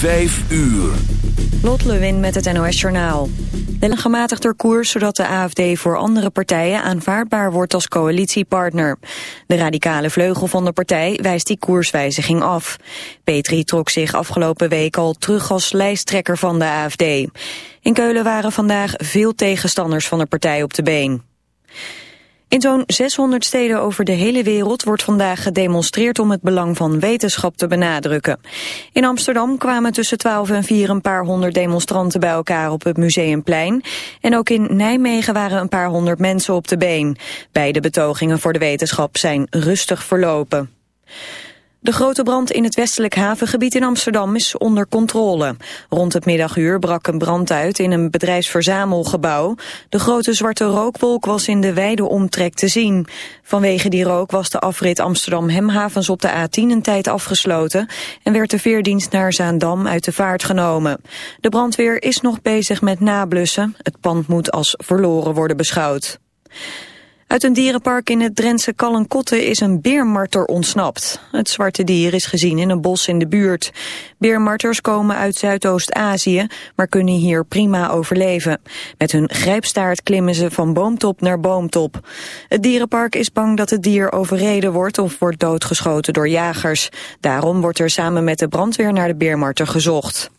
Vijf uur. Lot Lewin met het NOS Journaal. Een gematigder koers zodat de AFD voor andere partijen aanvaardbaar wordt als coalitiepartner. De radicale vleugel van de partij wijst die koerswijziging af. Petri trok zich afgelopen week al terug als lijsttrekker van de AFD. In Keulen waren vandaag veel tegenstanders van de partij op de been. In zo'n 600 steden over de hele wereld wordt vandaag gedemonstreerd om het belang van wetenschap te benadrukken. In Amsterdam kwamen tussen 12 en 4 een paar honderd demonstranten bij elkaar op het Museumplein. En ook in Nijmegen waren een paar honderd mensen op de been. Beide betogingen voor de wetenschap zijn rustig verlopen. De grote brand in het westelijk havengebied in Amsterdam is onder controle. Rond het middaguur brak een brand uit in een bedrijfsverzamelgebouw. De grote zwarte rookwolk was in de wijde omtrek te zien. Vanwege die rook was de afrit Amsterdam-Hemhavens op de A10 een tijd afgesloten... en werd de veerdienst naar Zaandam uit de vaart genomen. De brandweer is nog bezig met nablussen. Het pand moet als verloren worden beschouwd. Uit een dierenpark in het Drentse Kallenkotte is een beermarter ontsnapt. Het zwarte dier is gezien in een bos in de buurt. Beermarters komen uit Zuidoost-Azië, maar kunnen hier prima overleven. Met hun grijpstaart klimmen ze van boomtop naar boomtop. Het dierenpark is bang dat het dier overreden wordt of wordt doodgeschoten door jagers. Daarom wordt er samen met de brandweer naar de beermarter gezocht.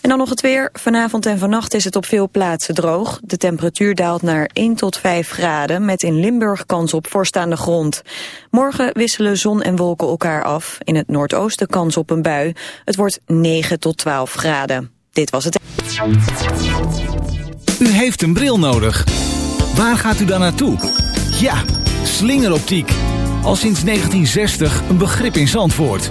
En dan nog het weer. Vanavond en vannacht is het op veel plaatsen droog. De temperatuur daalt naar 1 tot 5 graden... met in Limburg kans op vorst aan de grond. Morgen wisselen zon en wolken elkaar af. In het noordoosten kans op een bui. Het wordt 9 tot 12 graden. Dit was het. U heeft een bril nodig. Waar gaat u dan naartoe? Ja, slingeroptiek. Al sinds 1960 een begrip in Zandvoort.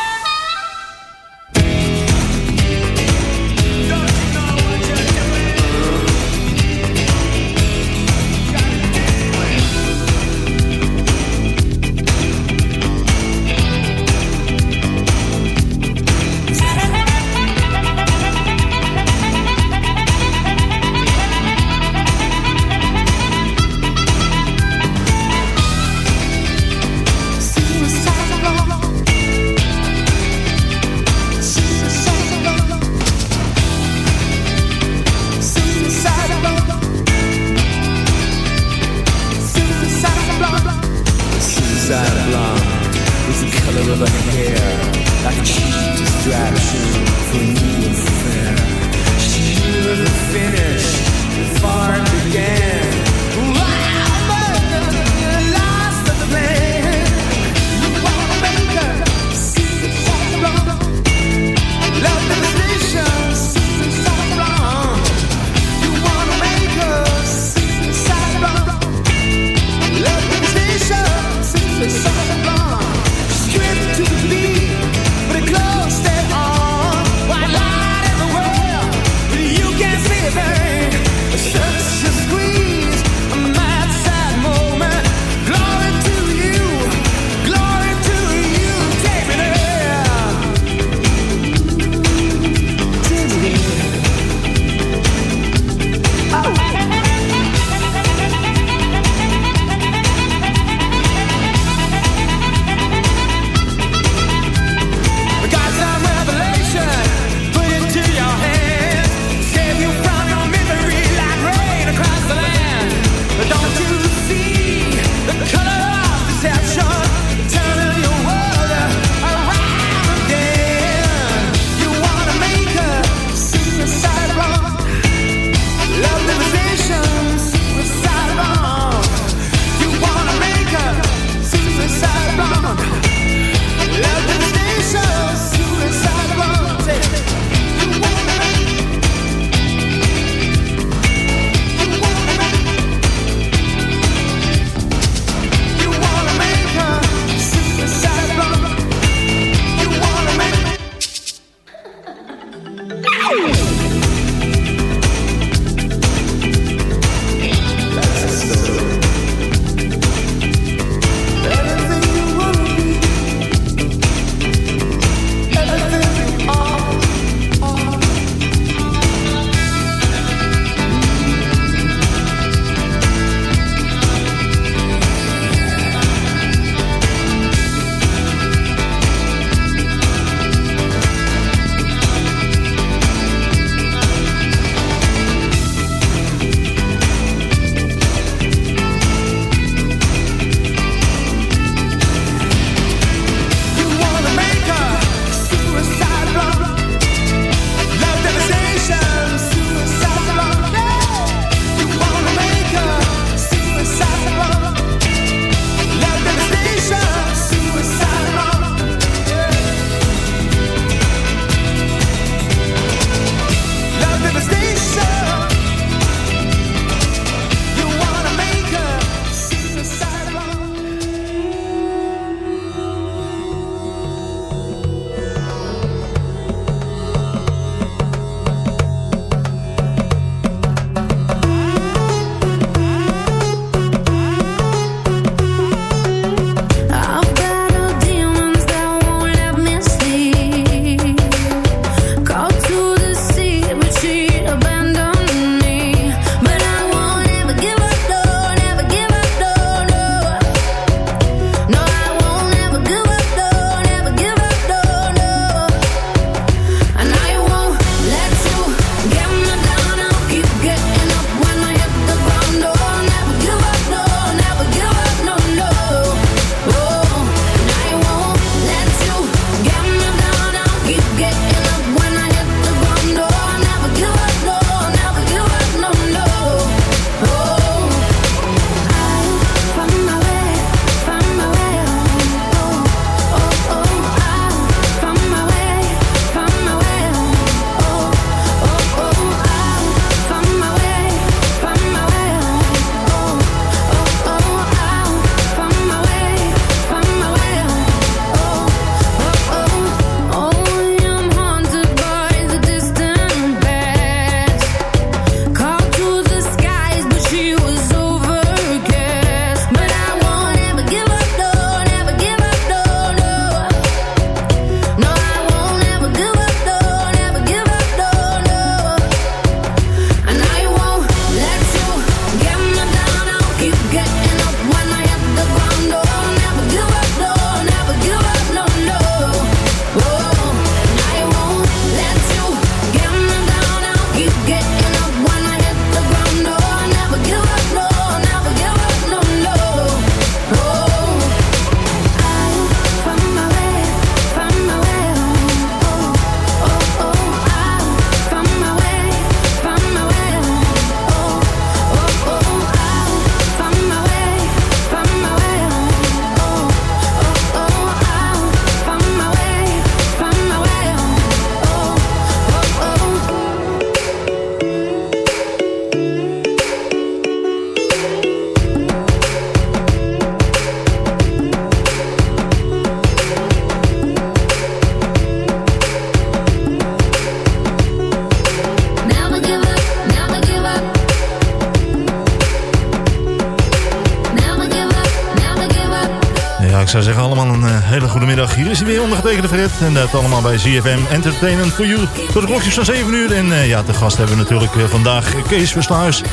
Ondergetekende Fred. En dat allemaal bij ZFM Entertainment for You. Tot de klokjes van 7 uur. En uh, ja, te gast hebben we natuurlijk uh, vandaag Kees Versluis.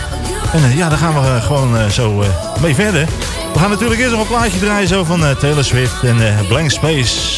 En ja, daar gaan we gewoon zo mee verder. We gaan natuurlijk eerst nog een plaatje draaien zo van Taylor Swift en Blank Space.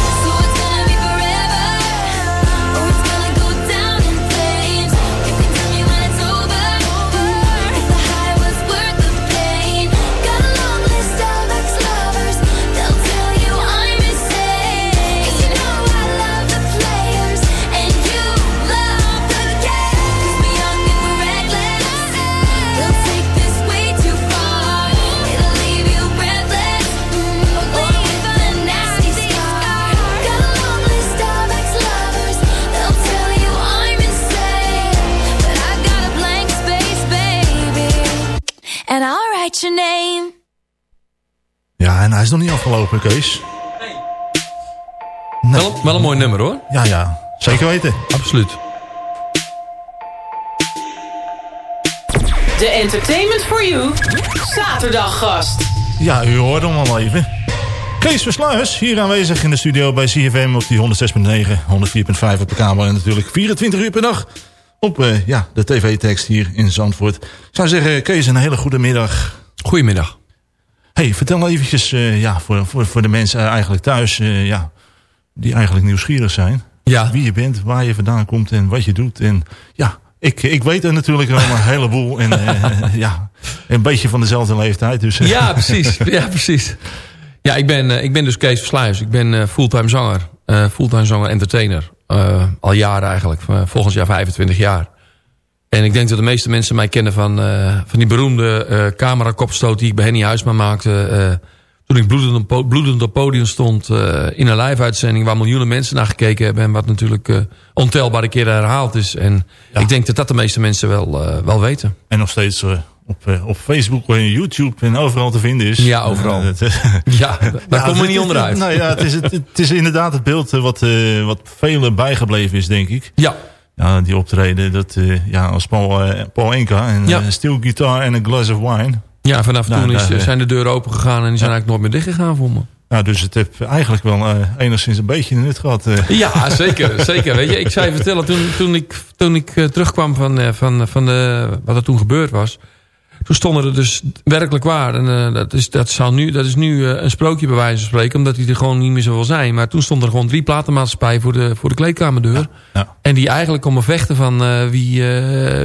En hij is nog niet afgelopen, Kees. Nee. Wel, wel een mooi nummer hoor. Ja, ja. Zeker weten. Absoluut. De Entertainment for You zaterdaggast. Ja, u hoort hem al even. Kees Versluis, hier aanwezig in de studio bij CFM op die 106.9, 104.5 op de kamer. En natuurlijk 24 uur per dag op eh, ja, de tv-tekst hier in Zandvoort. Ik zou zeggen, Kees, een hele goede middag. Goedemiddag. Hey, vertel eventjes eh, ja, voor, voor, voor de mensen eigenlijk thuis... eh, ja, die eigenlijk nieuwsgierig zijn. Ja. Wie je bent, waar je vandaan komt en wat je doet. En ja, ik, ik weet er natuurlijk een heleboel. En eh, ja, een beetje van dezelfde leeftijd. Dus, Ja, precies. Ja, precies. Ja, ik ben, ik ben dus Kees Versluis. Ik ben fulltime zanger. fulltime zanger entertainer. Al jaren eigenlijk. volgend jaar 25 jaar. En ik denk dat de meeste mensen mij kennen van, eh, van die beroemde eh camerakopstoot... die ik bij Henny Huisman maakte... eh, toen ik bloedend op, bloedend op podium stond in een live-uitzending... waar miljoenen mensen naar gekeken hebben... en wat natuurlijk ontelbare keren herhaald is. En ik denk dat dat de meeste mensen wel, wel weten. En nog steeds op, op Facebook en YouTube en overal te vinden is. Ja, overal. Ja, daar komen we niet onderuit. Nou ja, het is, het, het is inderdaad het beeld wat, eh, wat velen bijgebleven is, denk ik. Ja, Ja, die optreden, dat, eh, ja, als Paul, eh, Paul Enka en Ja. eh, steel guitar en een glass of wine. Ja, vanaf Nou, toen is, daar, zijn de deuren open gegaan en die zijn eigenlijk nooit meer dicht gegaan voor me. Nou, dus het heeft eigenlijk wel enigszins een beetje nut gehad. eh. Ja, zeker. zeker. Weet je, ik zou je vertellen, toen, toen ik, toen ik terugkwam van, van, van de, wat er toen gebeurd was. Toen stonden er dus werkelijk waar. En eh, dat, is, dat, zou nu, dat is nu eh, een sprookje bij wijze van spreken. Omdat die er gewoon niet meer zo wil zijn. Maar toen stonden er gewoon drie platenmaatschappijen voor de, voor de kleedkamerdeur. ja. En die eigenlijk konden vechten van eh, wie,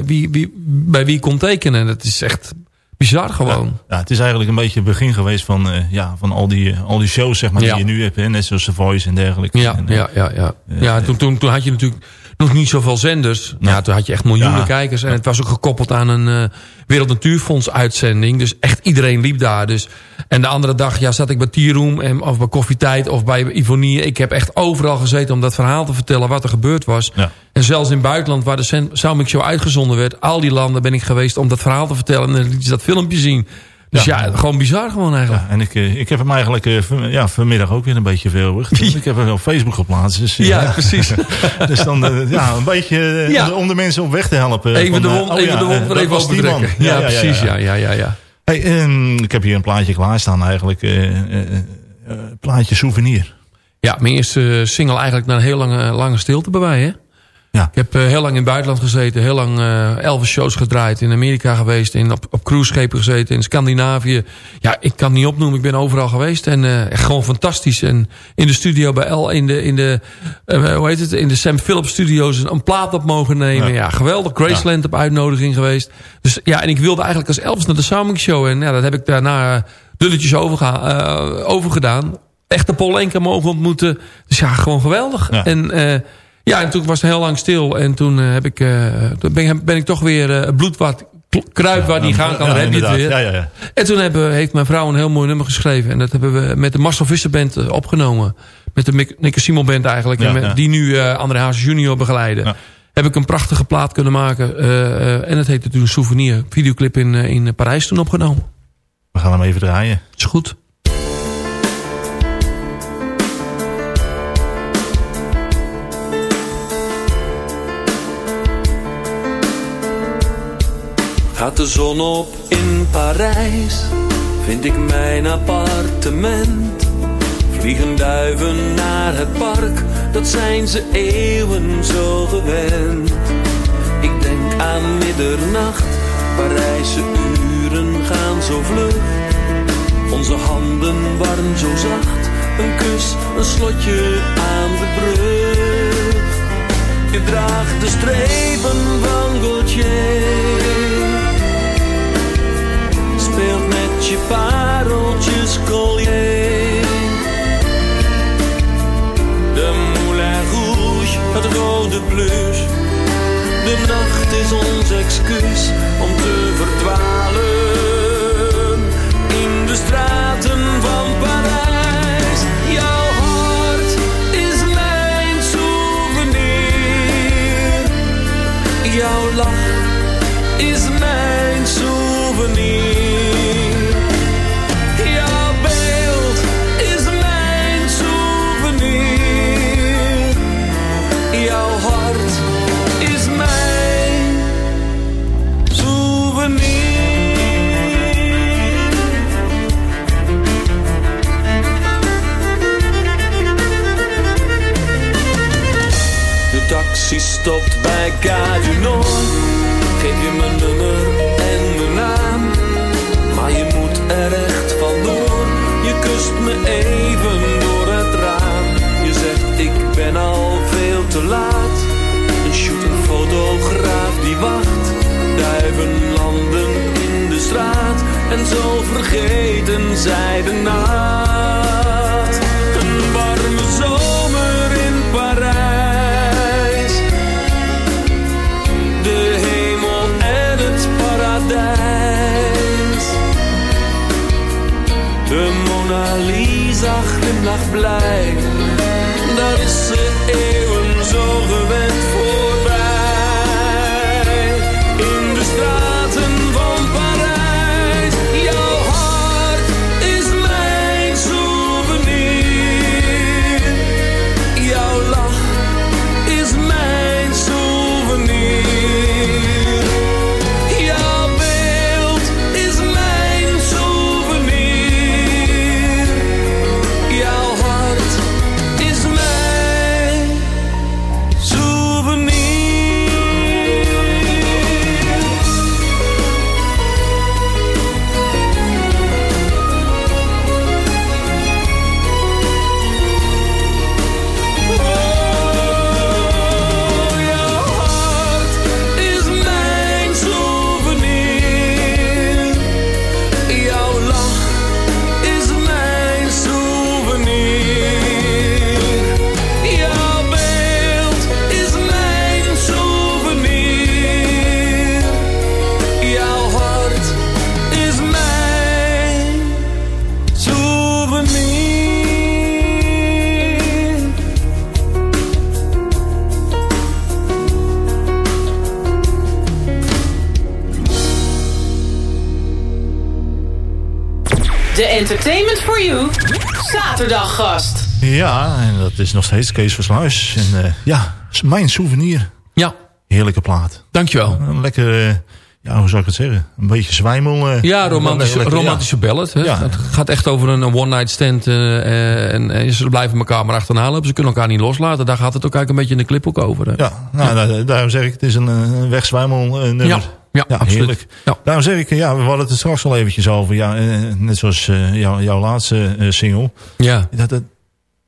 wie, wie, bij wie kon tekenen. En dat is echt bizar gewoon. Ja, het is eigenlijk een beetje het begin geweest van, ja, van al, die, al die shows zeg maar, Ja. die je nu hebt. Hè? Net zoals The Voice en dergelijke. Ja, En, ja, ja, ja. ja toen, toen, toen had je natuurlijk nog niet zoveel zenders. Ja, toen had je echt miljoenen Ja. kijkers. En het was ook gekoppeld aan een eh Wereld Natuurfonds uitzending. Dus echt iedereen liep daar. Dus, en de andere dag ja, zat ik bij Tierroom en, of bij Koffietijd of bij Ivonie. Ik heb echt overal gezeten om dat verhaal te vertellen wat er gebeurd was. Ja. En zelfs in het buitenland waar de Soundmix Show uitgezonden werd. Al die landen ben ik geweest om dat verhaal te vertellen. En dan liet je dat filmpje zien. Dus ja, Ja. gewoon bizar gewoon eigenlijk. Ja, en ik, eh, ik heb hem eigenlijk eh, ja, vanmiddag ook weer een beetje veelwigd. Ik heb hem op Facebook geplaatst. Dus, eh, Ja, precies. dus dan ja, een beetje om de mensen op weg te helpen. Even Van, de wond, oh even de wond er even opentrekken. Ja, precies. Ja, ja, ja, ja. Hey, ik heb hier een plaatje klaarstaan eigenlijk. plaatje souvenir. Ja, mijn eerste single eigenlijk na een heel lange, lange stilte bij mij, hè? Ja. Ik heb eh, heel lang in het buitenland gezeten. Heel lang eh Elvis shows gedraaid. In Amerika geweest. In, op, op cruiseschepen gezeten. In Scandinavië. Ja, ik kan het niet opnoemen. Ik ben overal geweest. En eh, echt gewoon fantastisch. En in de studio bij L. In de, in de, hoe heet het? In de Sam Phillips studios. Een, plaat op mogen nemen. Ja, Ja. geweldig. Graceland op uitnodiging geweest. Dus ja, en ik wilde eigenlijk als Elvis naar de Soundmix Show. En ja, dat heb ik daarna dulletjes overgedaan. Echte Paul Enka mogen ontmoeten. Dus ja, gewoon geweldig. Ja. En... ja, en toen was het heel lang stil. En toen, eh, heb ik, eh, toen ben, ik- ben ik toch weer eh, bloed wat kl- kruip waar die gaan kan. Ja, heb je het weer. Ja, ja, ja. En toen hebben, heeft mijn vrouw een heel mooi nummer geschreven. En dat hebben we met de Marcel Visser Band opgenomen. Met de Nikke Simon Band eigenlijk. Met. Die nu eh André Hazes junior begeleiden. Heb ik een prachtige plaat kunnen maken. en het heette toen Souvenir. Videoclip in, in Parijs toen opgenomen. We gaan hem even draaien. Is goed. Gaat de zon op in Parijs, vind ik mijn appartement. Vliegen duiven naar het park, dat zijn ze eeuwen zo gewend. Ik denk aan middernacht, Parijse uren gaan zo vlug. Onze handen warm zo zacht, een kus, een slotje aan de brug. Je draagt de strepen van je pareltjes collier. De Moulin Rouge, het rode plus. De nacht is ons excuus om te verdwalen. Ga du. Geef je mijn nummer en mijn naam, maar je moet er echt vandoor. Je kust me even door het raam. Je zegt ik ben al veel te laat. Een shoot, een fotograaf die wacht. Duiven landen in de straat. En zo vergeten zij de nacht. Glimlacht blij. Dat is ze Entertainment for You zaterdaggast. Ja, en dat is nog steeds Kees Versluis. En eh, ja, mijn souvenir. Ja, Heerlijke plaat. dankjewel. Een lekker, eh, ja, hoe zou ik het zeggen? Een beetje zwijmel. eh, Ja, romantische, lekker, ja. romantische ballad. Hè? Ja. Het gaat echt over een, one-night stand. eh, eh, en, en ze blijven elkaar maar achterna lopen. Ze kunnen elkaar niet loslaten. Daar gaat het ook eigenlijk een beetje in de clip ook over. Hè? Ja, nou, daar- daarom zeg ik, het is een, een wegzwijmel nummer. Ja, ja, absoluut. Ja. Daarom zeg ik, ja, we hadden het straks al eventjes over. Ja, net zoals eh, jou- jouw laatste eh, single. Ja. Dat, dat,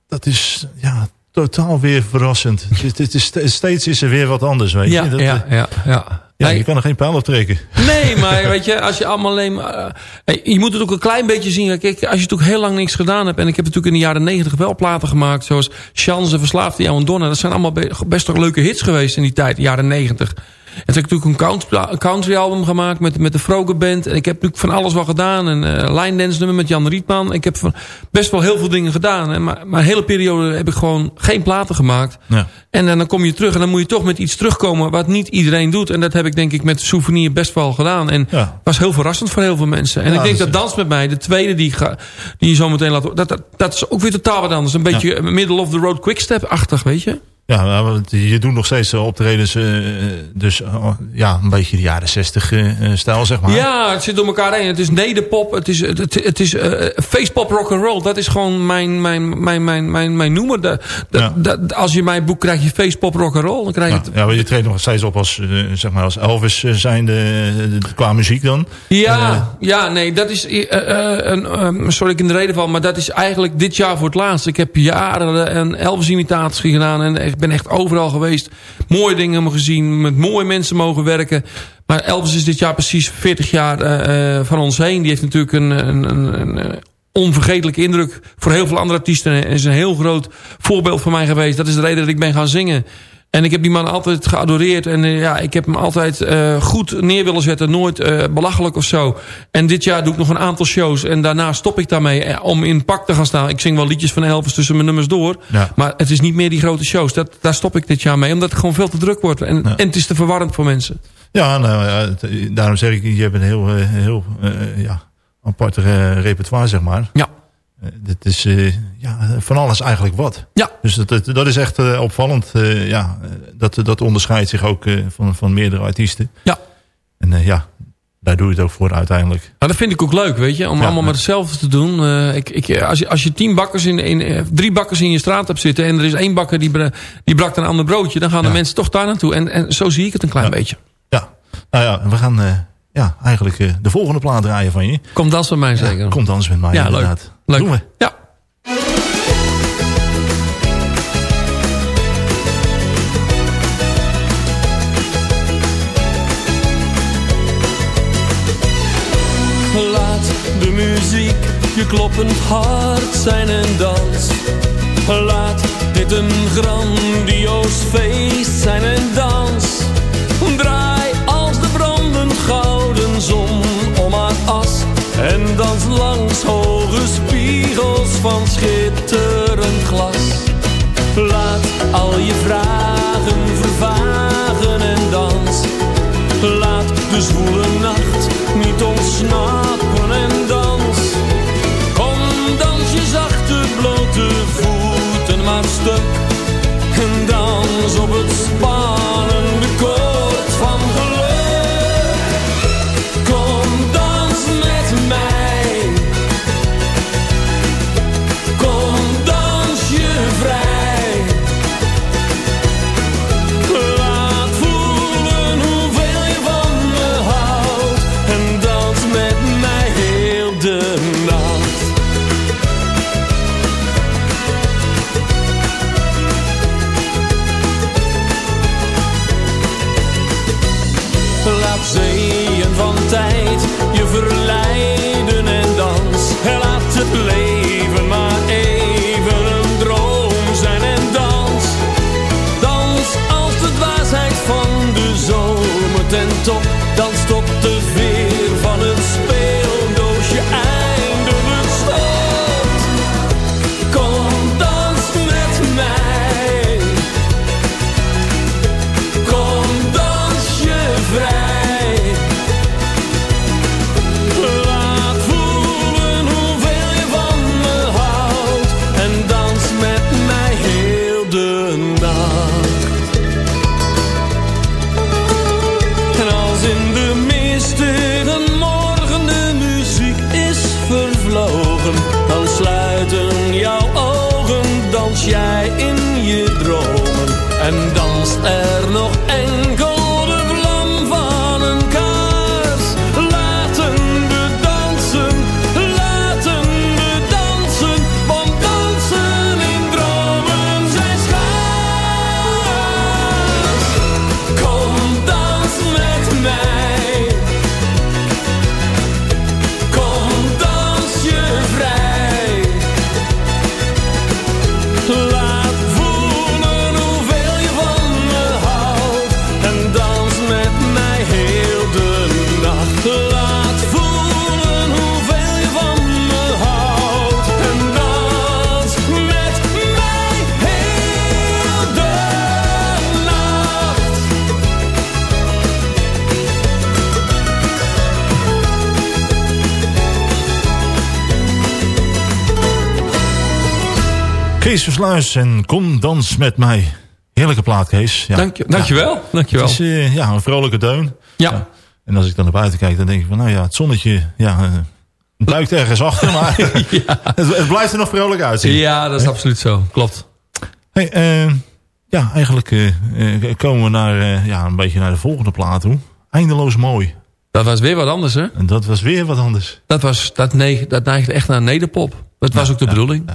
dat is ja, totaal weer verrassend. het, is- het is, ste- steeds is er weer wat anders, weet Ja, je. Dat, ja, eh, ja, ja. ja, Nee, je kan er geen pijl op trekken. Nee, maar weet je, als je allemaal alleen maar... je moet het ook een klein beetje zien. Kijk, als je natuurlijk heel lang niks gedaan hebt... en ik heb natuurlijk in de jaren negentig wel platen gemaakt... zoals Chance, Verslaafde, Jou en Donna. Dat zijn allemaal be- best toch leuke hits geweest in die tijd, de jaren negentig. En toen heb ik natuurlijk een country, album gemaakt met, met de Froge Band. En ik heb natuurlijk van alles wel gedaan. Een eh line dance nummer met Jan Rietman. Ik heb van best wel heel veel dingen gedaan. Hè. Maar, maar een hele periode heb ik gewoon geen platen gemaakt. Ja. En, dan kom je terug en dan moet je toch met iets terugkomen wat niet iedereen doet. En dat heb ik denk ik met Souvenir best wel gedaan. En Ja. was heel verrassend voor heel veel mensen. En Ja, ik denk dat dat, Dans met mij, de tweede die, ga, die je zo meteen laat. Dat, dat, dat is ook weer totaal wat anders. Een beetje middle of the road quickstep-achtig, weet je? Ja, nou, want je doet nog steeds eh, optredens, eh, dus eh, ja, een beetje de jaren zestig eh, eh, stijl, zeg maar. Ja, het zit door elkaar heen. Het is nederpop, het is, het, het, is eh, facepop rock and roll. Dat is gewoon mijn, mijn, mijn, mijn, mijn, mijn noemer. De, de- Ja. de- als je mijn boek krijg je facepop rock and roll. Dan krijg je Ja, het. ja, maar je treedt nog steeds op als, eh, zeg maar als Elvis eh, zijnde eh, qua muziek dan. Ja, Eh, ja, nee, dat is... eh, eh, een, sorry, ik in de reden val, maar dat is eigenlijk dit jaar voor het laatst. Ik heb jaren een Elvis-imitatie gedaan en ik ben echt overal geweest. Mooie dingen gezien, met mooie mensen mogen werken. Maar Elvis is dit jaar precies 40 jaar eh, eh, van ons heen. Die heeft natuurlijk een, een, een, een onvergetelijke indruk voor heel veel andere artiesten. En is een heel groot voorbeeld voor mij geweest. Dat is de reden dat ik ben gaan zingen. En ik heb die man altijd geadoreerd. En eh, ja, ik heb hem altijd eh, goed neer willen zetten. Nooit eh, belachelijk of zo. En dit jaar doe ik nog een aantal shows. En daarna stop ik daarmee om in pak te gaan staan. Ik zing wel liedjes van Elvis tussen mijn nummers door. Ja. Maar het is niet meer die grote shows. Dat, daar stop ik dit jaar mee. Omdat het gewoon veel te druk wordt. En, Ja. en het is te verwarrend voor mensen. Ja, nou, daarom zeg ik, je hebt een heel, heel ja, apart repertoire, zeg maar. Ja. Eh, dit is eh, ja, van alles eigenlijk wat. Ja. Dus dat, dat, dat is echt eh, opvallend. ja, dat, dat onderscheidt zich ook van, van meerdere artiesten. Ja. En ja, daar doe je het ook voor uiteindelijk. Nou, dat vind ik ook leuk, weet je. Om Ja, allemaal maar hetzelfde te doen. Ik, ik, als, je, als je tien bakkers in, in, drie bakkers in je straat hebt zitten... en er is één bakker die, die brakt een ander broodje... dan gaan de mensen toch daar naartoe. En, en zo zie ik het een klein Ja. beetje. Ja, nou ja, we gaan ja, eigenlijk eh, de volgende plaat draaien van je. Komt dat van mij zeker. Ja, komt anders met mij Ja, leuk. inderdaad. Leuk. Doen we. Ja. Laat de muziek je kloppend hart zijn en dans. Laat dit een grandioos feest zijn en dans. Draai En dans langs hoge spiegels van schitterend glas. Laat al je vragen vervagen en dans. Laat de zwoele nacht niet ontsnappen en dans. Kom, dans je zachte blote voeten maar stuk. En dans op het Kees Versluis en Kom Dans Met Mij. Heerlijke plaat, Kees. Ja. Dank je, dankjewel. dankjewel. Het is eh, ja, een vrolijke deun. Ja. En als ik dan naar buiten kijk, dan denk ik van... nou ja, het zonnetje ja, eh, duikt ergens achter, maar het, het blijft er nog vrolijk uitzien. ja, dat is absoluut zo. Klopt. Hey, eh, ja, eigenlijk komen we naar, ja, een beetje naar de volgende plaat toe. Eindeloos mooi. Dat was weer wat anders, hè? En dat was weer wat anders. Dat, was, dat, neig, dat neigde echt naar nederpop. Dat was ook de ja, bedoeling.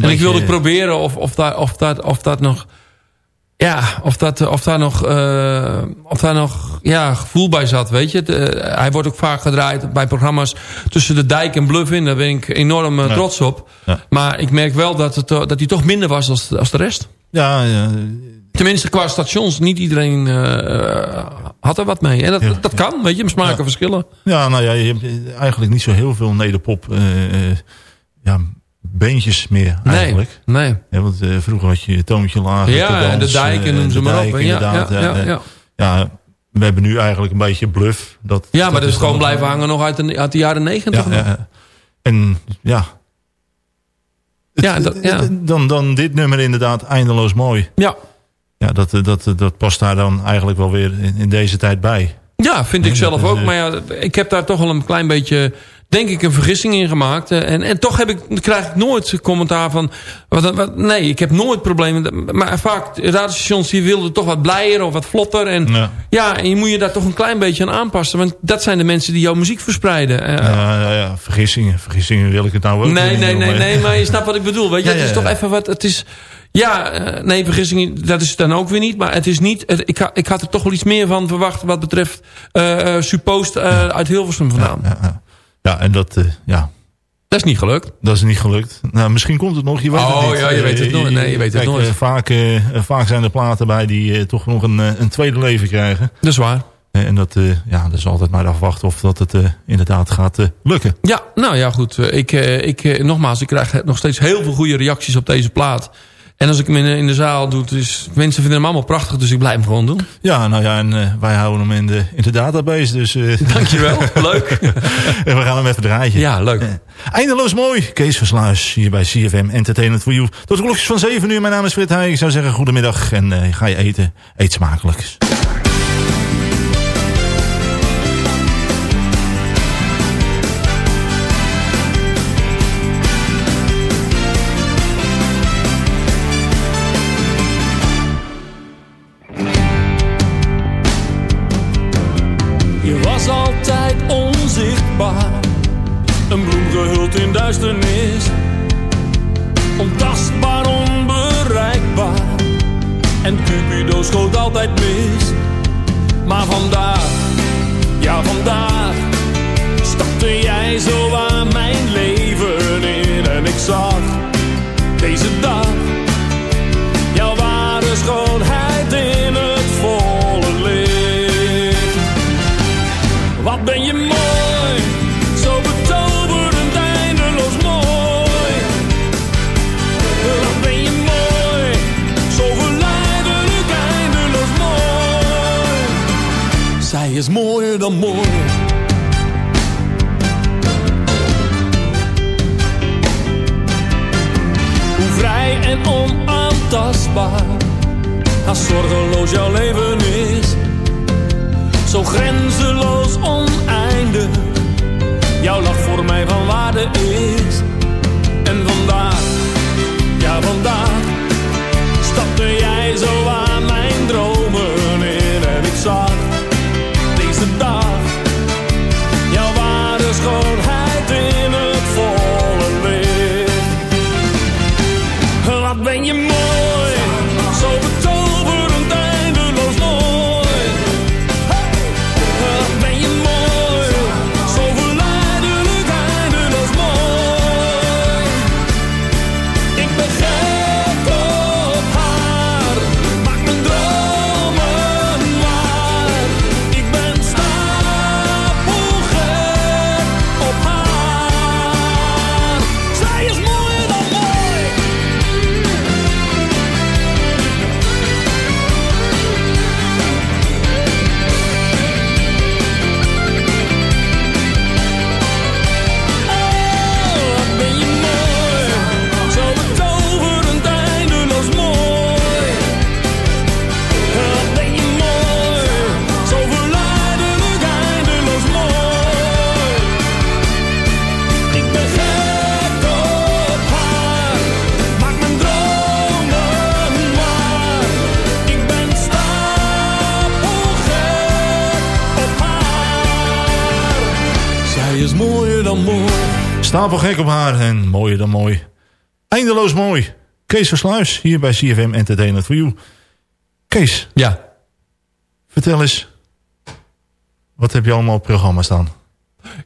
En ik wilde proberen of, of, daar, of, dat, of dat nog... Ja, of, dat, of daar nog, eh, of daar nog ja, gevoel bij zat, weet je. Eh, hij wordt ook vaak gedraaid bij programma's tussen de dijk en bluff in. Daar ben ik enorm eh, trots op. Ja. Maar ik merk wel dat, het, dat hij toch minder was als, als de rest. Ja, ja, Tenminste, qua stations, niet iedereen had er wat mee. En dat, Ja, dat kan, weet je, smaken verschillen. ja, nou ja, je hebt eigenlijk niet zo heel veel nederpop ja, beentjes meer eigenlijk. Nee, nee. Ja, want eh, vroeger had je Toontje Lager, Ja, en de dijk en noem ze maar op. Ja, ja, ja, eh, ja. ja, we hebben nu eigenlijk een beetje bluff. Dat, Ja, maar dat is dan gewoon blijven hangen nog uit de, uit de jaren negentig. Ja. En ja. Ja, dat-. Dan, dan dit nummer inderdaad eindeloos mooi. ja. Ja, dat, dat, dat past daar dan eigenlijk wel weer in, in deze tijd bij. Ja, vind ik zelf is, ook. eh, Maar ja, ik heb daar toch wel een klein beetje, denk ik, een vergissing in gemaakt. Eh, En, en toch heb ik, krijg ik nooit commentaar van... Wat, wat, nee, ik heb nooit problemen. Maar vaak, radiostations die wilden toch wat blijer of wat vlotter. En ja. Ja. en je moet je daar toch een klein beetje aan aanpassen. Want dat zijn de mensen die jouw muziek verspreiden. Eh, Ja, ja, ja, vergissingen. Vergissingen wil ik het nou ook nee, niet nee, nee, nee, maar je snapt wat ik bedoel. Weet je, Ja, het is toch even wat... Het is, ja, eh, nee, vergissingen, dat is het dan ook weer niet. Maar het is niet... Ik, ha- ik had er toch wel iets meer van verwacht... wat betreft eh, Suppost uit Hilversum vandaan. Ja, ja. ja, en dat, eh, ja, Dat is niet gelukt. dat is niet gelukt. Nou, misschien komt het nog, je weet Oh, het niet. ja, je weet het Eh, nooit. Nee, je weet het nooit. eh, vaak, vaak zijn er platen bij die toch nog een, een tweede leven krijgen. Dat is waar. En dat, eh, ja, dat is altijd maar afwachten of dat het inderdaad gaat lukken. Ja, nou ja, goed. Ik, ik, nogmaals, ik krijg nog steeds heel veel goede reacties op deze plaat. En als ik hem in, de- in de zaal doe, dus mensen vinden hem allemaal prachtig, dus ik blijf hem gewoon doen. Ja, nou ja, en eh, wij houden hem in de, in de database. Dus, eh, Dankjewel, leuk. en we gaan hem even draaien. Ja, leuk. Eindeloos mooi. Kees Versluis hier bij CFM Entertainment for You. Tot de klokjes van 7 uur. Mijn naam is Frit Heij. Ik zou zeggen goedemiddag en eh, ga je eten. Eet smakelijk. Duisternis. Ontastbaar, onbereikbaar, en Cupido schoot altijd mis. Maar vandaag, mooier is mooier dan mooi. Stapel gek op haar en mooier dan mooi. Eindeloos mooi. Kees Versluis hier bij CFM Entertainment for You. Kees, Ja. vertel eens. Wat heb je allemaal op programma staan?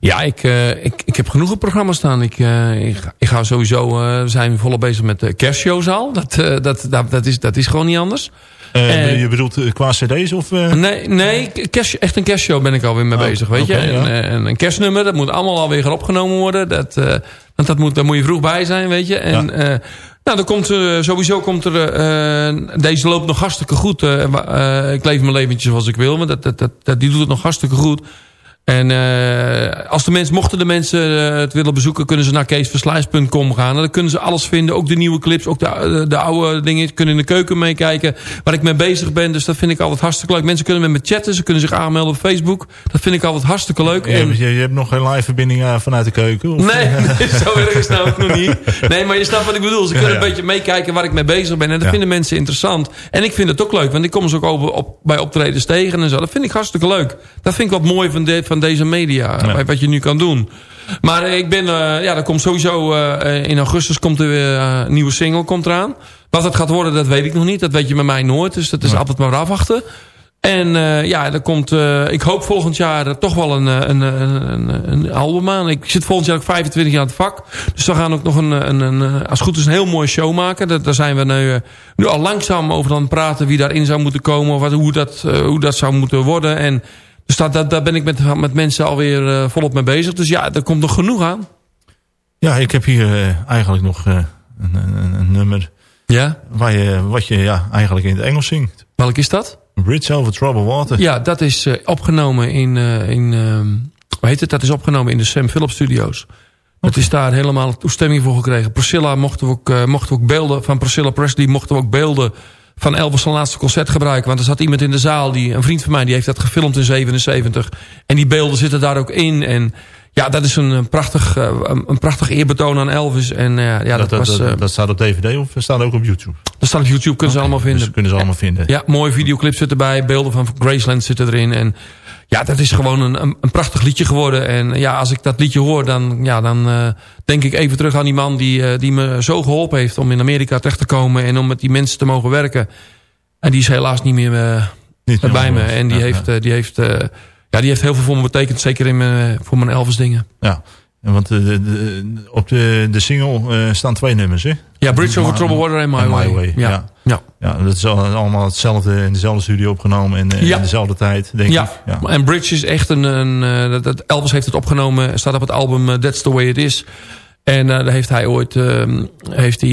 Ja, ik, eh, ik, ik heb genoeg op programma staan. Ik, eh, ik, ga- ik ga sowieso, eh, we zijn volop bezig met de kerstshowzaal. Dat, eh, dat, dat, dat, is, dat is gewoon niet anders. Eh, Eh, je bedoelt eh, qua cd's of... Nee, nee kerst, echt een kerstshow ben ik alweer mee Oh, bezig, weet je. ja. En, en een kerstnummer, dat moet allemaal alweer opgenomen worden. Dat, want dat moet, daar moet je vroeg bij zijn, weet je. En nou, dan komt er, sowieso komt er... deze loopt nog hartstikke goed. ik leef mijn leventje zoals ik wil, maar dat, dat, dat, dat- die doet het nog hartstikke goed. En eh, als de mensen, mochten de mensen eh, het willen bezoeken... kunnen ze naar keesversluis.com gaan. En dan kunnen ze alles vinden. Ook de nieuwe clips, ook de, de oude dingen. kunnen in de keuken meekijken waar ik mee bezig ben. Dus dat vind ik altijd hartstikke leuk. Mensen kunnen met me chatten. Ze kunnen zich aanmelden op Facebook. Dat vind ik altijd hartstikke leuk. Je, hebt- je, je hebt nog geen live verbinding eh, vanuit de keuken? Of? Nee, zo erg is het nou ook nog niet. Nee, maar je snapt wat ik bedoel. Ze kunnen Ja, ja. een beetje meekijken waar ik mee bezig ben. En dat vinden mensen interessant. En ik vind het ook leuk, want ik kom ze ook over op, bij optredens tegen en zo. Dat vind ik hartstikke leuk. Dat vind ik wat mooi van, de, van deze media, Ja. bij wat je nu kan doen. Maar eh, ik ben, eh, ja, er komt sowieso eh, in augustus komt er weer een nieuwe single komt eraan. Wat het gaat worden, dat weet ik nog niet. Dat weet je met mij nooit, dus dat is altijd maar afwachten. En ja, er komt, ik hoop volgend jaar toch wel een, een, een, een, album aan. Ik zit volgend jaar ook 25 jaar aan het vak. Dus we gaan ook nog een, een, een, als het goed is, een heel mooi show maken. Dat, daar zijn we nu, nu al langzaam over aan het praten wie daarin zou moeten komen. Of wat, hoe, dat, hoe dat zou moeten worden. En dus dat, daar ben ik met, met mensen alweer eh, volop mee bezig. Dus ja, er komt nog genoeg aan. Ja, ik heb hier eh, eigenlijk nog eh, een, een, een nummer... Ja? Waar je, wat je ja, eigenlijk in het Engels zingt. Welk is dat? Bridge over Troubled Water. Ja, dat is opgenomen in, in ehm, hoe heet het? Dat is opgenomen in de Sam Phillips Studios. Dat is daar helemaal toestemming voor gekregen. Priscilla mochten we ook, mochten we ook beelden van Priscilla Presley mochten we ook beelden van Elvis zijn laatste concert gebruiken. Want er zat iemand in de zaal, die, een vriend van mij, die heeft dat gefilmd in 77. En die beelden zitten daar ook in. En ja, dat is een, prachtig, eh, een, prachtig eerbetoon aan Elvis. En eh, ja, dat, dat, was... dat, eh, dat staat op DVD of staat ook op YouTube? dat staat op YouTube, kunnen ze allemaal vinden. Dus kunnen ze allemaal vinden. Ja, mooie videoclips zitten erbij. Beelden van Graceland zitten erin. En ja, dat is gewoon een, een, een prachtig liedje geworden. En ja, als ik dat liedje hoor, dan, ja, dan eh, denk ik even terug aan die man die, eh, die me zo geholpen heeft om in Amerika terecht te komen. En om met die mensen te mogen werken. En die is helaas niet meer eh, Niet meer bij me. En die, Ja, heeft, ja. eh, die, heeft, eh, ja, die heeft heel veel voor me betekend. Zeker in mijn, voor mijn Elvis dingen. Ja, En want eh, de, de, op de, de single eh, staan twee nummers, hè? Ja, Bridge Over Troubled Water en My, en Way. Ja. Ja. Ja. ja, dat is al- allemaal hetzelfde in dezelfde studio opgenomen en Ja. in dezelfde tijd, denk ja. ik. Ja. en Bridge is echt een... een eh, dat- dat, Elvis heeft het opgenomen, staat op het album eh, That's the Way It Is. En eh, daar heeft hij ooit eh, heeft hij,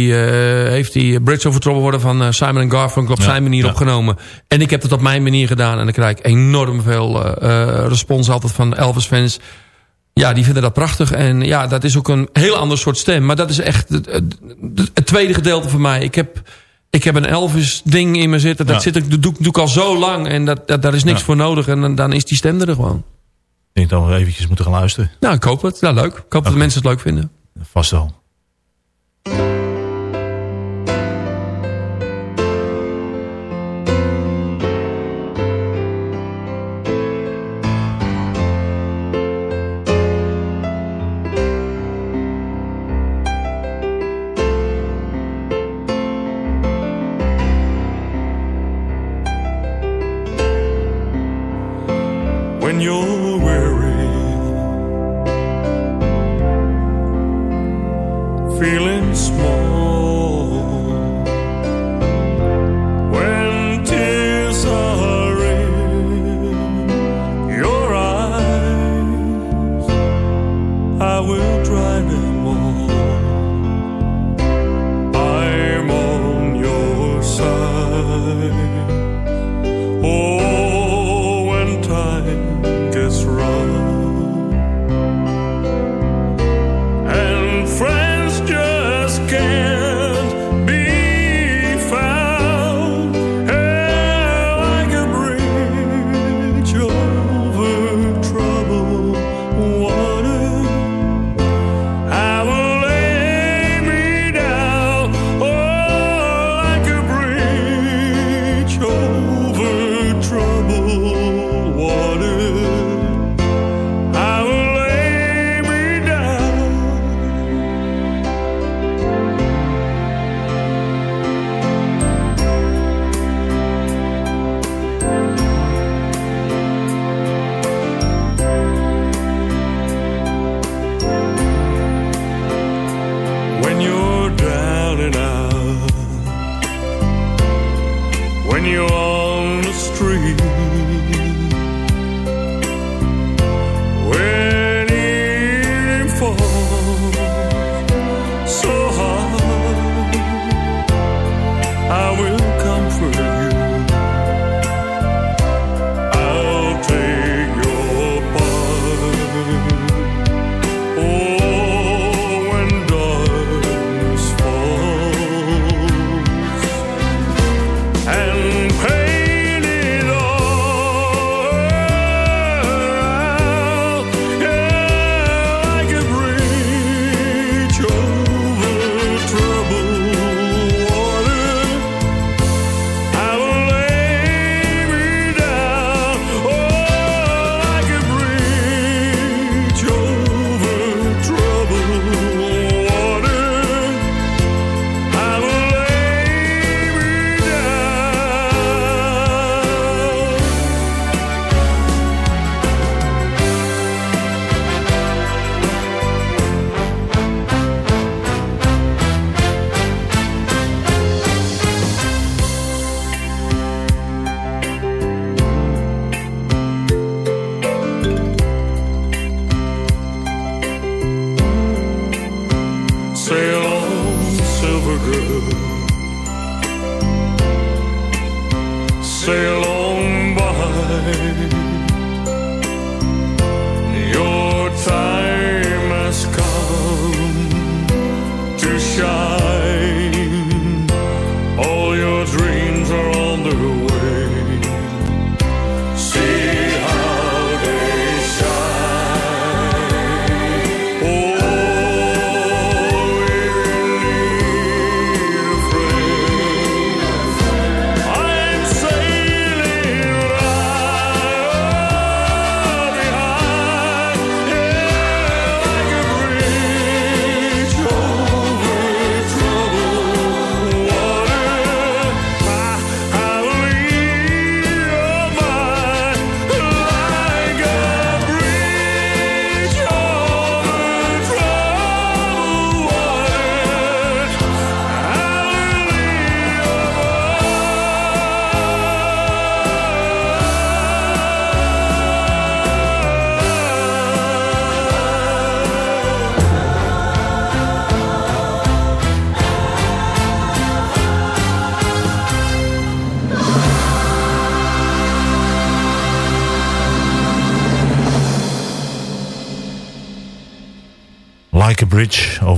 heeft hij Bridge Over Troubled Water van Simon Garfunkel op Ja, zijn manier ja. opgenomen. En ik heb het op mijn manier gedaan. En dan krijg ik enorm veel respons altijd van Elvis fans. Ja, die vinden dat prachtig. En ja, dat is ook een heel ander soort stem. Maar dat is echt het, het, het tweede gedeelte van mij. Ik heb, ik heb een Elvis ding in me zitten. Dat, Ja. zit, ik- doe, doe ik al zo lang. En dat, dat, daar is niks Ja. voor nodig. En dan, dan is die stem er gewoon. Ik denk dat we eventjes moeten gaan luisteren. Nou, ik hoop het. Leuk. Ik hoop dat de mensen het leuk vinden. Vast wel.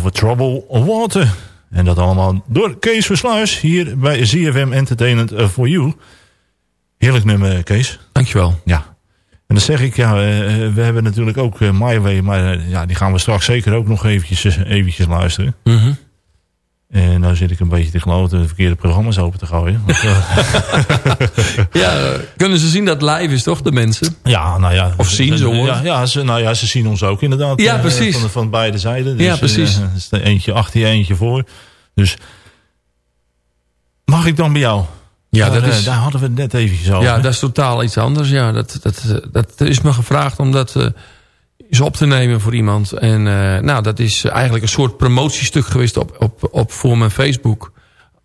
Over Trouble Water. En dat allemaal door Kees Versluis hier bij ZFM Entertainment eh, for You. Heerlijk nummer, Kees. Dankjewel. Ja. En dan zeg ik, ja, eh, we hebben natuurlijk ook My Way, maar eh, ja, die gaan we straks zeker ook nog eventjes, eh, eventjes luisteren. Mhm. En nou zit ik een beetje te kloten de verkeerde programma's open te gooien. Eh, Ja, kunnen ze zien dat live is, toch, de mensen? ja, nou ja. Of zien ze, hoor. Ja, ja, ze, nou ja, ze zien ons ook inderdaad. Ja, eh, precies. Van, van beide zijden. Dus, Ja, precies. eh, er is er eentje achter je, eentje voor. Dus mag ik dan bij jou? Ja, daar, dat is- daar hadden we het net eventjes over. Ja, dat is totaal iets anders. Ja, dat, dat, dat is me gevraagd om dat eens op te nemen voor iemand. En eh, nou, dat is eigenlijk een soort promotiestuk geweest op, op, op voor mijn Facebook.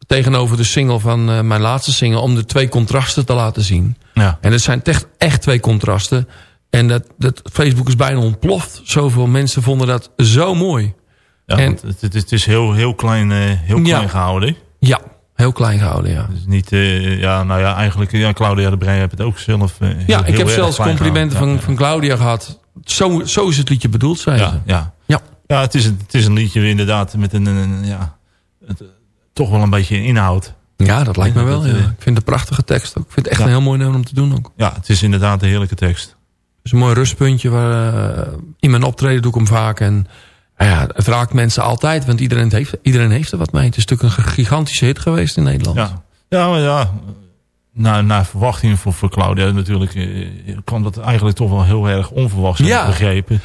Tegenover de single van eh, mijn laatste single. Om de twee contrasten te laten zien. Ja. En het zijn echt, echt twee contrasten. En dat, dat Facebook is bijna ontploft. Zoveel mensen vonden dat zo mooi. Ja, En- want het, het, is- is heel, heel klein, eh, heel klein Ja. gehouden. Ja, heel klein gehouden, ja. Dus niet, ja, nou ja, eigenlijk, ja, Claudia de Breij heeft het ook zelf heel, Ja, ik heb zelfs complimenten van, van Claudia gehad. Zo, zo is het liedje bedoeld, zei Ja, ze. ja. Ja. Ja, het is, een, het is een liedje inderdaad met een, een- ja, het, toch wel een beetje inhoud. Ja, dat lijkt me wel. Ja. eh, Ik vind het een prachtige tekst ook. Ik vind het echt Ja. een heel mooi nummer om te doen ook. Ja, het is inderdaad een heerlijke tekst. Het is een mooi rustpuntje. Waar, eh, in mijn optreden doe ik hem vaak. En nou ja, het raakt mensen altijd. Want iedereen heeft, iedereen heeft er wat mee. Het is natuurlijk een gigantische hit geweest in Nederland. Ja, ja maar ja, naar, naar verwachting voor, voor Claudia natuurlijk eh, kwam dat eigenlijk toch wel heel erg onverwachts Ja. begrepen.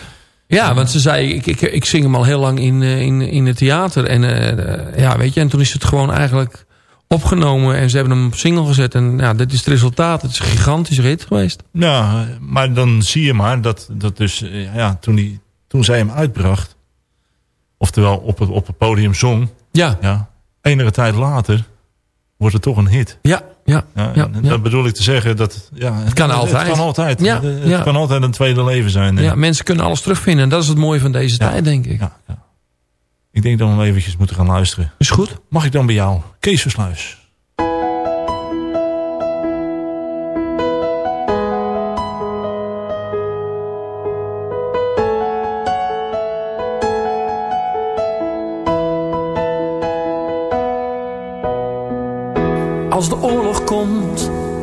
Ja, want ze zei, ik, ik, ik zing hem al heel lang in, eh, in, in het theater. En, eh, ja, weet je, en toen is het gewoon eigenlijk opgenomen. En ze hebben hem op single gezet. En ja, dit is het resultaat. Het is een gigantische hit geweest. Ja, maar dan zie je maar dat, dat dus, eh, ja, toen, die, toen zij hem uitbracht, oftewel op het, op het podium zong, Ja, ja, enige tijd later wordt het toch een hit. ja, ja. Ja. Dat bedoel ik te zeggen dat ja, het, kan altijd. Het kan altijd. Ja, het kan altijd een tweede leven zijn. Ja, mensen kunnen alles terugvinden. En dat is het mooie van deze tijd, denk ik. Ja, ja. Ik denk dat we nog eventjes moeten gaan luisteren. Is goed. Mag ik dan bij jou? Kees Versluis.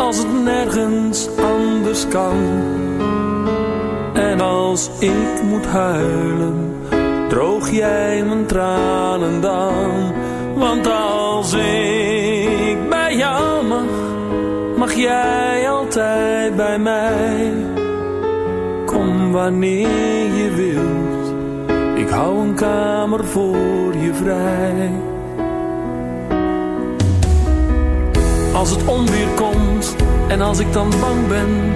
als het nergens anders kan? En als ik moet huilen, droog jij mijn tranen dan? Want als ik bij jou mag, mag jij altijd bij mij. Kom wanneer je wilt, ik hou een kamer voor je vrij. Als het onweer komt en als ik dan bang ben,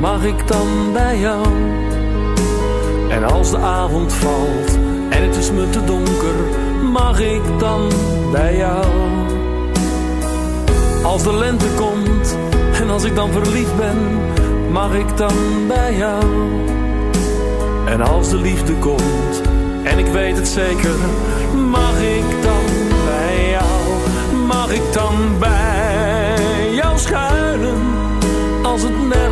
mag ik dan bij jou? En als de avond valt en het is me te donker, mag ik dan bij jou? Als de lente komt en als ik dan verliefd ben, mag ik dan bij jou? En als de liefde komt en ik weet het zeker, mag ik dan bij jou? Mag ik dan bij als het nergens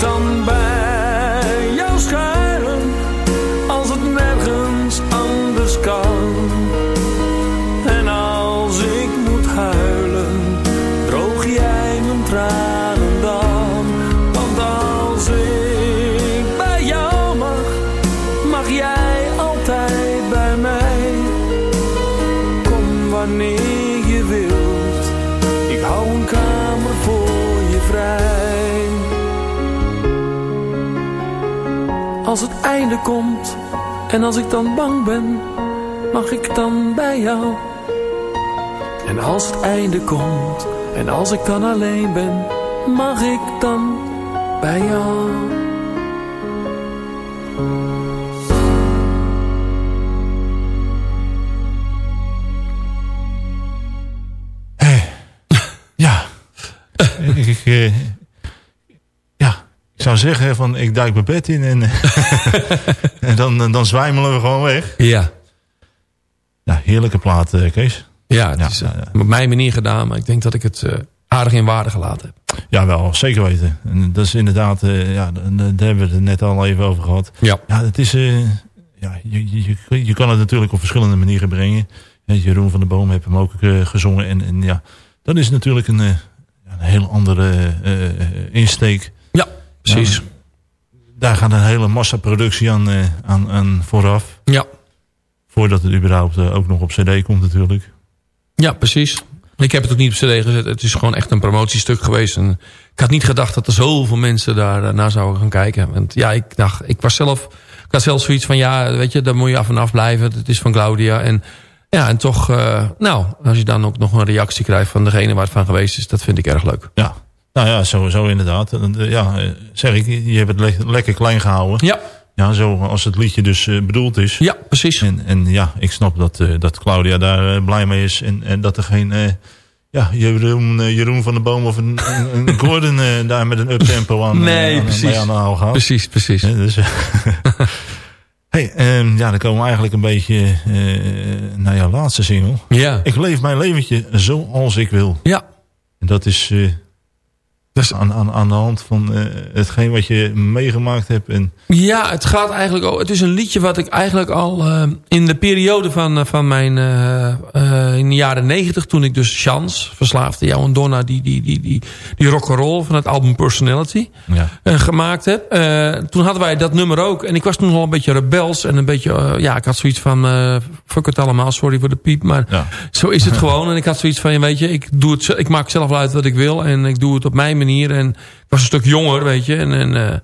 dan bij als het einde komt en als ik dan bang ben, mag ik dan bij jou? En als het einde komt en als ik dan alleen ben, mag ik dan bij jou? Zou zeggen van ik duik mijn bed in en, en dan, dan zwijmelen we gewoon weg. Ja. Ja, heerlijke plaat, eh, Kees. Ja, het is eh, op mijn manier gedaan, maar ik denk dat ik het eh, aardig in waarde gelaten heb. Ja, wel, zeker weten. En dat is inderdaad, ja, daar hebben we het net al even over gehad. Ja. Ja, het is, ja, je, je, je- kan het natuurlijk op verschillende manieren brengen. Jeroen van der Boom heeft hem ook gezongen. En, en ja, dat is natuurlijk een, een heel andere insteek. Precies. Ja, daar gaat een hele massaproductie aan, eh, aan, aan vooraf. Ja. Voordat het überhaupt eh, ook nog op cd komt natuurlijk. Ja, precies. Ik heb het ook niet op cd gezet. Het is gewoon echt een promotiestuk geweest. En ik had niet gedacht dat er zoveel mensen daar eh, naar zouden gaan kijken. Want ja, ik dacht, ik was zelf... Ik had zelf zoiets van, ja, weet je, daar moet je af en af blijven. Het is van Claudia. En ja, en toch, nou, als je dan ook nog een reactie krijgt van degene waar het van geweest is, dat vind ik erg leuk. Ja, nou ja, sowieso inderdaad. Eh, Ja, eh, zeg ik, je hebt het le- lekker klein gehouden. Ja. Ja, zo als het liedje dus eh, bedoeld is. Ja, precies. En, en ja, ik snap dat, dat Claudia daar blij mee is. En, en dat er geen ja, Jeroen, Jeroen van der Boom of een, een, Gordon daar met een uptempo aan, Nee, aan, precies. aan de haal gaat. Precies, precies. Hè, dus, hey, ehm, ja, dan komen we eigenlijk een beetje eh, naar jouw laatste single. Ja. Ik leef mijn leventje zoals ik wil. Ja. En dat is, eh, aan, aan, aan de hand van eh, hetgeen wat je meegemaakt hebt. En, Ja, het gaat eigenlijk ook. Het is een liedje wat ik eigenlijk al eh, in de periode van, eh, van mijn. in de jaren negentig, toen ik dus Chance verslaafde jou en Donna, die, die, die, die, die rock'n'roll van het album Personality ja. gemaakt heb. Toen hadden wij dat nummer ook. En ik was toen al een beetje rebels en een beetje. ja, ik had zoiets van. fuck het allemaal, sorry voor de piep. Maar Ja. zo is het gewoon. En ik had zoiets van, weet je, ik, doe het, ik maak zelf uit wat ik wil. En ik doe het op mijn manier. En ik was een stuk jonger, weet je. En, en eh,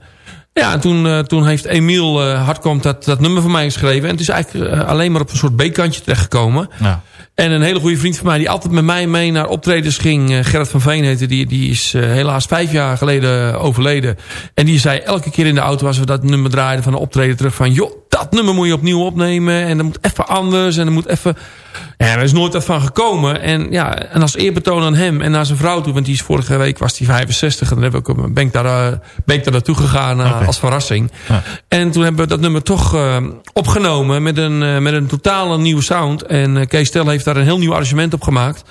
ja, en toen, eh, toen heeft Emiel Hartkomp dat, dat nummer voor mij geschreven. En het is eigenlijk alleen maar op een soort B-kantje terechtgekomen. Ja. En een hele goede vriend van mij die altijd met mij mee naar optredens ging. Gerrit van Veen heette die. Die is helaas vijf jaar geleden overleden. En die zei elke keer in de auto als we dat nummer draaiden van de optreden terug van... joh, dat nummer moet je opnieuw opnemen. En dat moet even anders. En dat moet even... Ja, er is nooit wat van gekomen. En, ja, en als eerbetoon aan hem en naar zijn vrouw toe... want die is vorige week was die 65 en dan heb ik, ook- ben, ik daar, eh, ben ik daar naartoe gegaan eh, als verrassing. Ja. En toen hebben we dat nummer toch eh, opgenomen met een, met een totale nieuwe sound. En Kees Tel heeft daar een heel nieuw arrangement op gemaakt.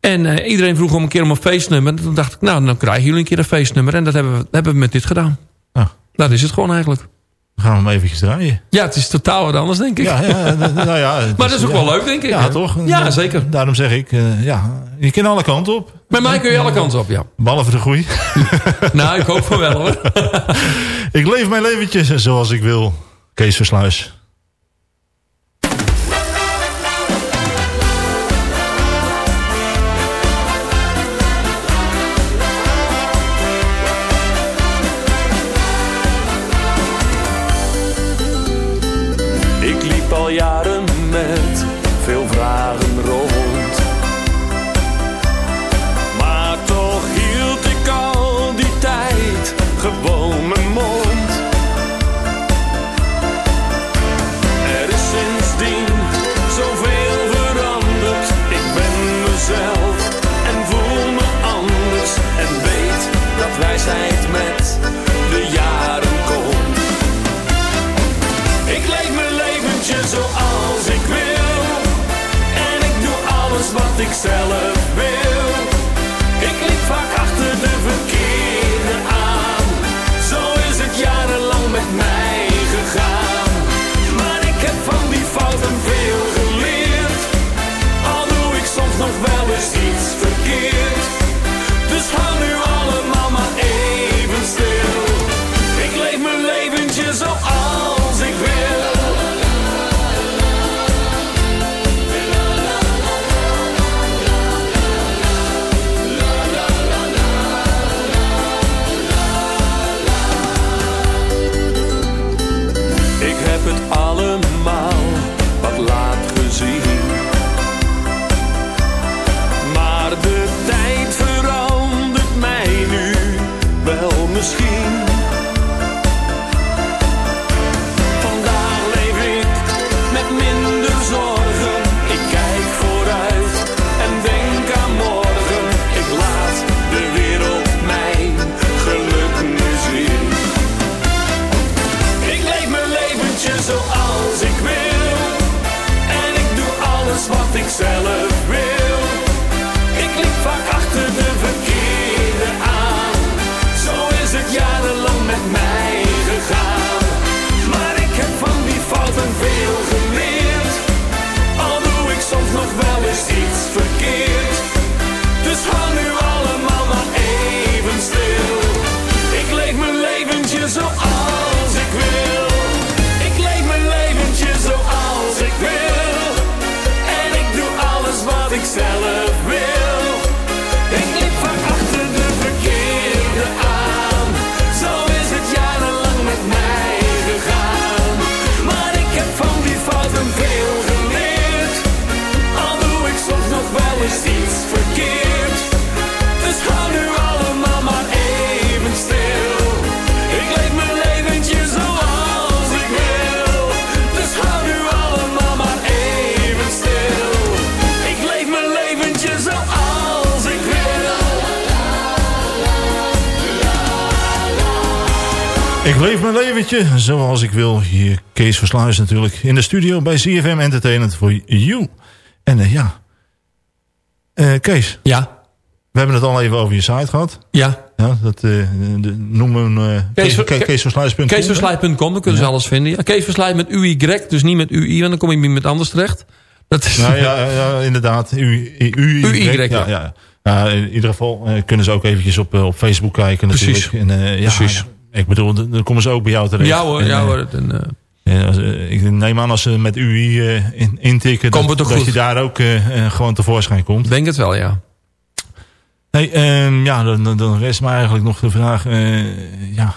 En iedereen vroeg om een keer om een feestnummer. En toen dacht ik, nou, dan krijgen jullie een keer een feestnummer. En dat hebben we, hebben we met dit gedaan. Dat is het gewoon eigenlijk. Gaan we hem eventjes draaien. Ja, het is totaal wat anders, denk ik. Ja, ja, nou ja, Maar dat is ook ja. wel leuk, denk ik. Ja, toch? Ja, zeker. Daarom zeg ik, eh, ja, je kan alle kanten op. Met mij kun je alle kanten op, ja. Behalve de groei. Nou, ik hoop van wel, hoor. ik leef mijn leventje zoals ik wil. Kees Versluis. het zoals ik wil. Hier Kees Versluis natuurlijk in de studio bij CFM Entertainment for You. En eh, ja, Eh, Kees. Ja. We hebben het al even over je site gehad. Ja. ja dat eh, de, noemen we uh, Kees, Kees, Keesversluis.com. Keesversluis.com, dan kunnen ze alles vinden. Ja, Keesversluis met UY, dus niet met UI, want dan kom je niet met anders terecht. Dat is, nou, ja, ja, inderdaad. U, U, UY, ja. ja. ja. in ieder geval uh, kunnen ze ook eventjes op, op Facebook kijken natuurlijk. Precies. En, uh, ja, Precies. Ik bedoel, dan komen ze ook bij jou terecht. Ja hoor, en, ja uh, hoor. En, ja, ik neem aan als ze met UI in, intikken... Komt dat, het dat goed. je daar ook gewoon tevoorschijn komt. Denk het wel, ja. Nee, uh, ja, dan, dan rest me eigenlijk nog de vraag... Uh, ja,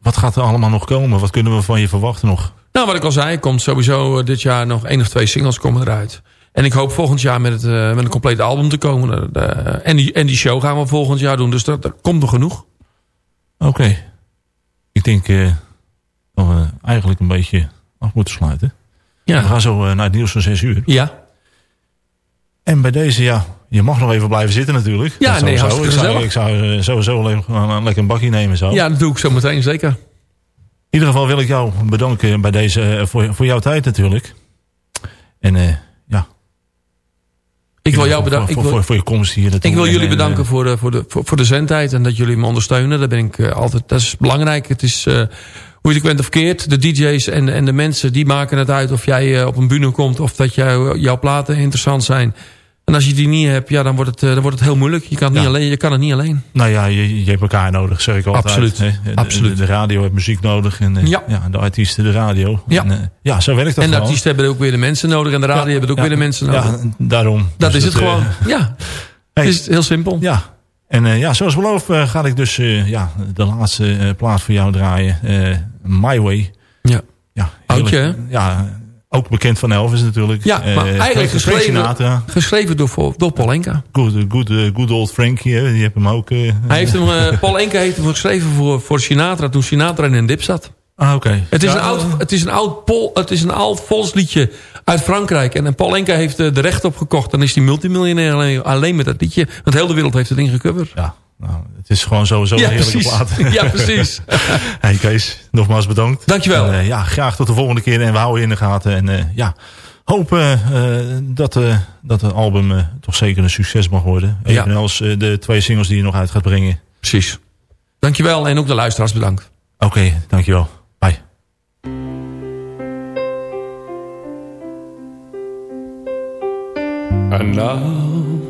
wat gaat er allemaal nog komen? Wat kunnen we van je verwachten nog? Nou, wat ik al zei, komt sowieso dit jaar nog één of twee singles komen eruit. En ik hoop volgend jaar met, het, uh, met een compleet album te komen. en, die, en die show gaan we volgend jaar doen. Dus dat, dat komt nog genoeg. Oké. Okay. Ik denk uh, dat we eigenlijk een beetje af moeten sluiten. Ja. We gaan zo naar het nieuws van 6 uur. Ja. En bij deze, ja, je mag nog even blijven zitten natuurlijk. Ja, dat nee, sowieso. ik zou, ik zou uh, sowieso alleen een lekker een bakje nemen. Zo. Ja, dat doe ik zo meteen, zeker. In ieder geval wil ik jou bedanken bij deze, voor, voor jouw tijd natuurlijk. En uh. Ik wil jou bedanken. Voor, voor, voor, je komst hier Ik wil jullie bedanken voor, de, voor, de, voor, de zendtijd en dat jullie me ondersteunen. Daar ben ik uh, altijd, dat is belangrijk. Het is, uh, hoe je het bent of verkeerd, de DJ's en, en de mensen die maken het uit of jij op een bühne komt of dat jou, jouw platen interessant zijn. En als je die niet hebt, ja, dan wordt het, dan wordt het heel moeilijk. Je kan het, ja. niet, alleen, je kan het niet alleen. Nou ja, je, je hebt elkaar nodig, zeg ik altijd. Absoluut. Hè? De, Absoluut. De, radio heeft muziek nodig en ja. Ja, de artiesten de radio. Ja, en, ja zo werkt dat En de artiesten hebben ook weer de mensen nodig en de radio ja, hebben ook weer de mensen nodig. Ja, daarom. Dat dus is het gewoon. ja, hey, het is heel simpel. Ja, en uh, ja, zoals beloofd uh, ga ik dus ja, de laatste plaat voor jou draaien. My Way. Ja. ja Oudje, hè? Ja, ook bekend van Elvis natuurlijk. Ja, maar eigenlijk geschreven, geschreven door, door Paul Enka. Good, good, good old Frankie, hè? die heb hem ook... Hij heeft hem, uh, Paul Enka heeft hem geschreven voor, voor Sinatra toen Sinatra in een dip zat. Ah, oké. Okay. Het, is ja, een oud, het is een oud Pol, het is een oud volksliedje uit Frankrijk. En Paul Enka heeft de recht opgekocht. Dan is hij multimiljonair alleen, alleen met dat liedje. Want heel de wereld heeft het ingecoverd. Ja, nou, het is gewoon sowieso ja, een heerlijke precies. plaat. Ja, precies. hey Kees, nogmaals bedankt. Dankjewel. En, uh, ja, graag tot de volgende keer. En we houden je in de gaten. En uh, ja, hopen dat, dat het album toch zeker een succes mag worden. Evenals ja. de twee singles die je nog uit gaat brengen. Precies. Dankjewel en ook de luisteraars bedankt. Oké, okay, dankjewel. Bye. And now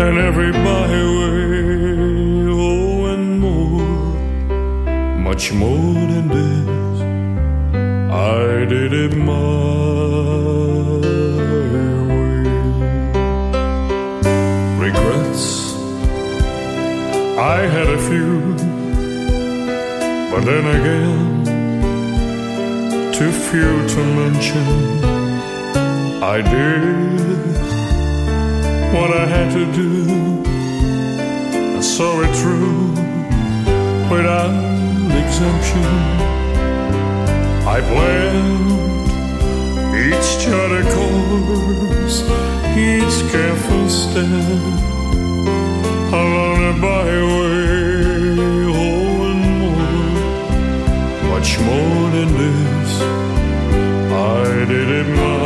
and every byway, oh, and more much more than this. I did it my way. Regrets, I had a few, but then again, too few to mention. I did to do, and saw it through without exemption. I planned each charted course, each careful step along the byway, oh, and more, much more than this. I did it my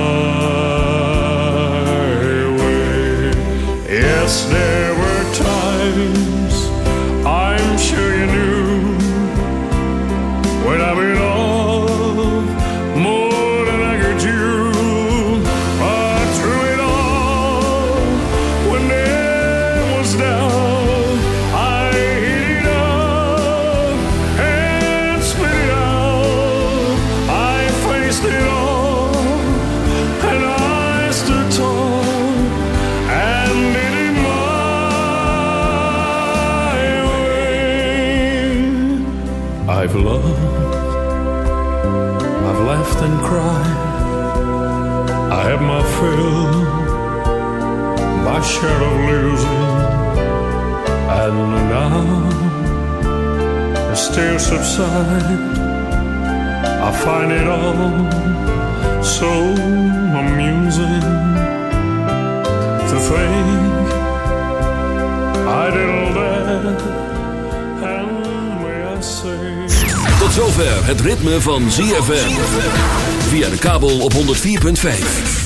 have my share of losing, and now the tears subside. I find it all so amusing to think I did that. Tot zover het ritme van ZFM. Via de kabel op 104.5.